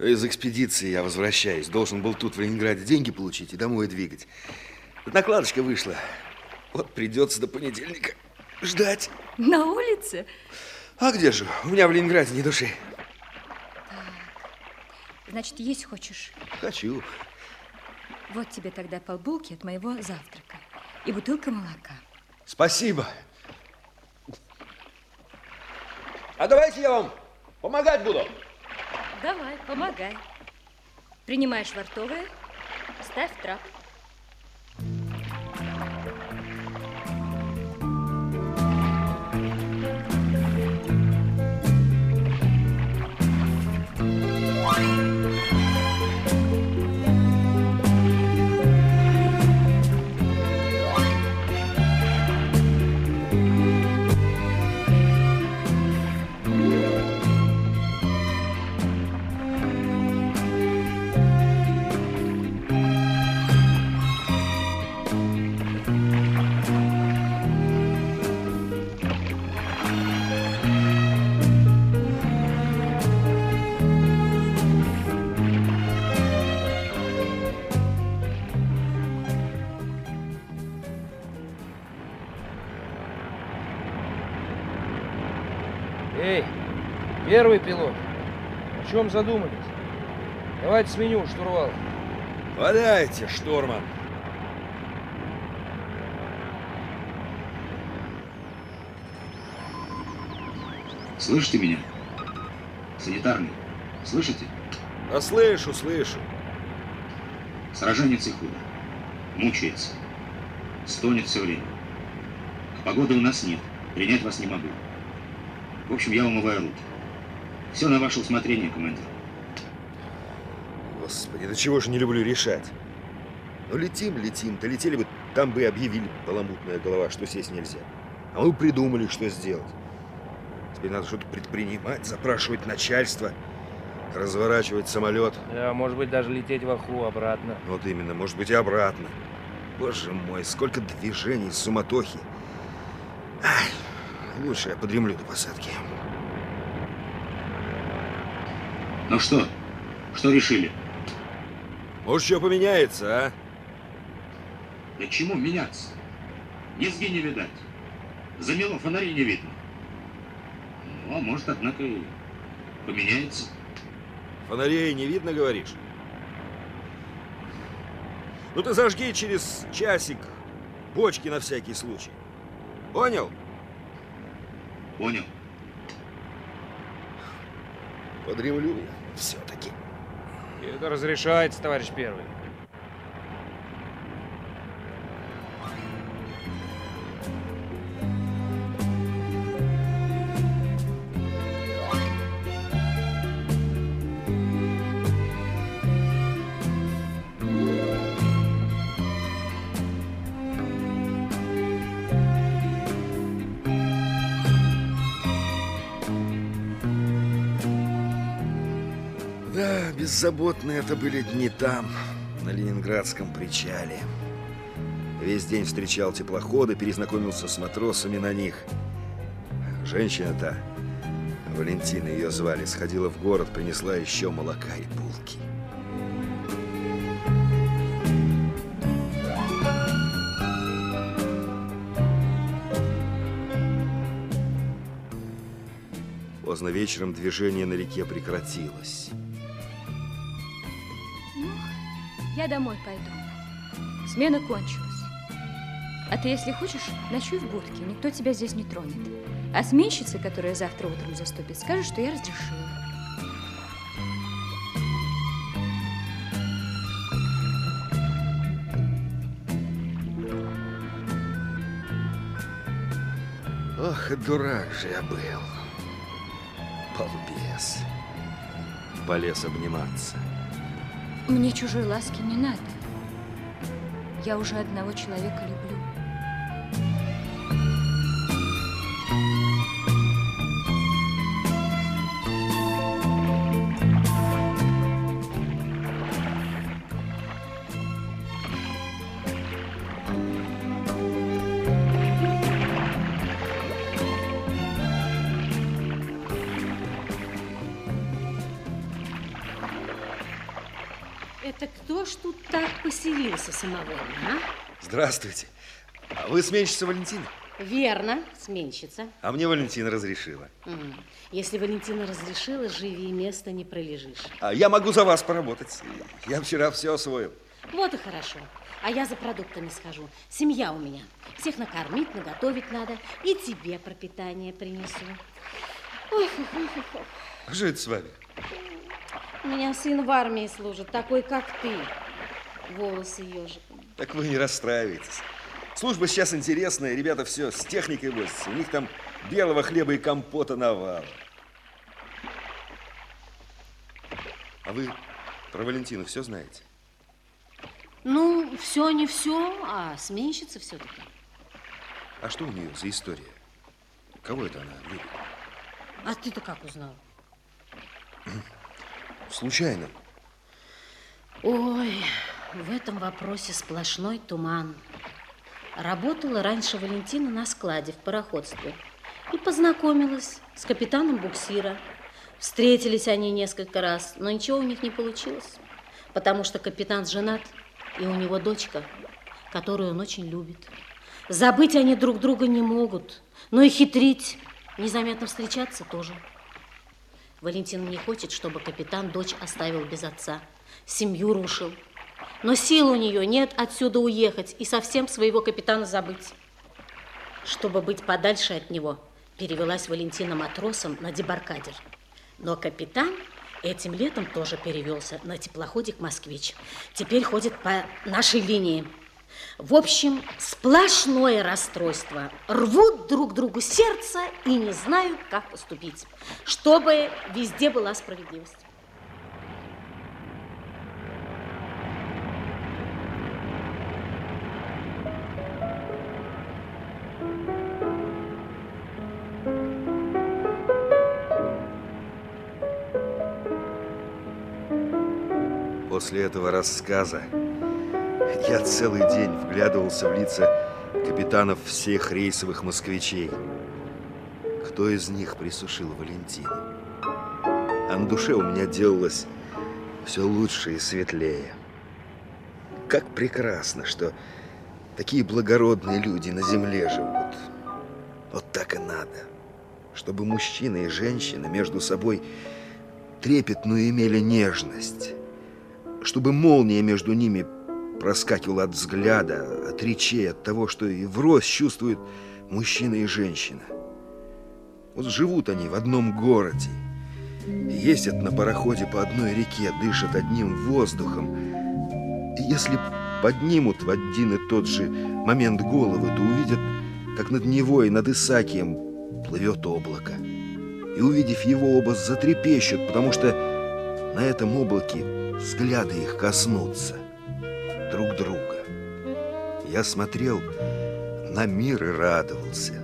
Из экспедиции я возвращаюсь. Должен был тут, в Ленинграде, деньги получить и домой двигать. Накладочка вышла. Вот придется до понедельника ждать. На улице? А где же? У меня в Ленинграде ни души. Так. Значит, есть хочешь? Хочу. Вот тебе тогда полбулки от моего завтрака и бутылка молока. Спасибо. А давайте я вам помогать буду. Давай, помогай. Принимаешь швартовое, ставь трап. Эй, первый пилот, о чем задумались? Давайте сменю штурвал. Валяйте, штурман. Слышите меня? Санитарный, слышите? А слышу, слышу. Сраженец и худо. Мучается. Стонет все время. Погоды у нас нет. Принять вас не могу. В общем, я умываю руки. Все на ваше усмотрение, командир. Господи, да чего же не люблю решать? Ну, летим, летим. Да летели бы, там бы и объявили баламутная голова, что сесть нельзя. А мы придумали, что сделать. Теперь надо что-то предпринимать, запрашивать начальство, разворачивать самолет. Да, может быть, даже лететь в Аху обратно. Вот именно, может быть, и обратно. Боже мой, сколько движений, суматохи. Ай, лучше я подремлю до посадки. Ну что? Что решили? Может, что поменяется, а? Да чему меняться? Низги не видать. Замело фонарей не видно. Ну, а может, однако, и поменяется. Фонарей не видно, говоришь? Ну ты зажги через часик бочки на всякий случай. Понял? Понял. Подремлю я все-таки. Это разрешается, товарищ первый. Беззаботные это были дни там, на Ленинградском причале. Весь день встречал теплоходы, перезнакомился с матросами на них. Женщина-то, Валентина ее звали, сходила в город, принесла еще молока и булки. Поздно вечером движение на реке прекратилось. Я домой пойду. Смена кончилась. А ты, если хочешь, ночуй в будке. Никто тебя здесь не тронет. А сменщице, которая завтра утром заступит, скажешь, что я разрешила. Ох, и дурак же я был. Балбес. Полез обниматься. Мне чужой ласки не надо. Я уже одного человека люблю. Это кто ж тут так поселился самовольно, а? Здравствуйте. А вы сменщица Валентина? Верно, сменщица. А мне Валентина разрешила. Если Валентина разрешила, живи и места не пролежишь. А я могу за вас поработать. Я вчера все освоил. Вот и хорошо. А я за продуктами схожу. Семья у меня. Всех накормить, наготовить надо. И тебе пропитание принесу. Ох, ох. А Что это с вами? У меня сын в армии служит, такой, как ты. Волосы ежиком. Так вы не расстраивайтесь. Служба сейчас интересная, ребята все с техникой возятся. У них там белого хлеба и компота навал. А вы про Валентину все знаете? Ну, все не все, а сменщица все-таки. А что у нее за история? Кого это она любит? А ты-то как узнал? Случайно. Ой, в этом вопросе сплошной туман. Работала раньше Валентина на складе в пароходстве и познакомилась с капитаном буксира. Встретились они несколько раз, но ничего у них не получилось, потому что капитан женат, и у него дочка, которую он очень любит. Забыть они друг друга не могут, но и хитрить, незаметно встречаться тоже. Валентин не хочет, чтобы капитан дочь оставил без отца, семью рушил. Но сил у нее нет отсюда уехать и совсем своего капитана забыть. Чтобы быть подальше от него, перевелась Валентина матросом на дебаркадер. Но капитан этим летом тоже перевелся на теплоходик «Москвич». Теперь ходит по нашей линии. В общем, сплошное расстройство. Рвут друг другу сердце и не знают, как поступить, чтобы везде была справедливость. После этого рассказа я целый день вглядывался в лица капитанов всех рейсовых москвичей. Кто из них присушил Валентину? А на душе у меня делалось все лучше и светлее. Как прекрасно, что такие благородные люди на земле живут. Вот так и надо. Чтобы мужчина и женщина между собой трепетную имели нежность. Чтобы молния между ними проскакивала от взгляда, от речей, от того, что и врозь чувствуют мужчина и женщина. Вот живут они в одном городе, ездят на пароходе по одной реке, дышат одним воздухом. И если поднимут в один и тот же момент головы, то увидят, как над Невой, над Исакием плывет облако. И увидев его, оба затрепещут, потому что на этом облаке взгляды их коснутся друг друга. Я смотрел на мир и радовался.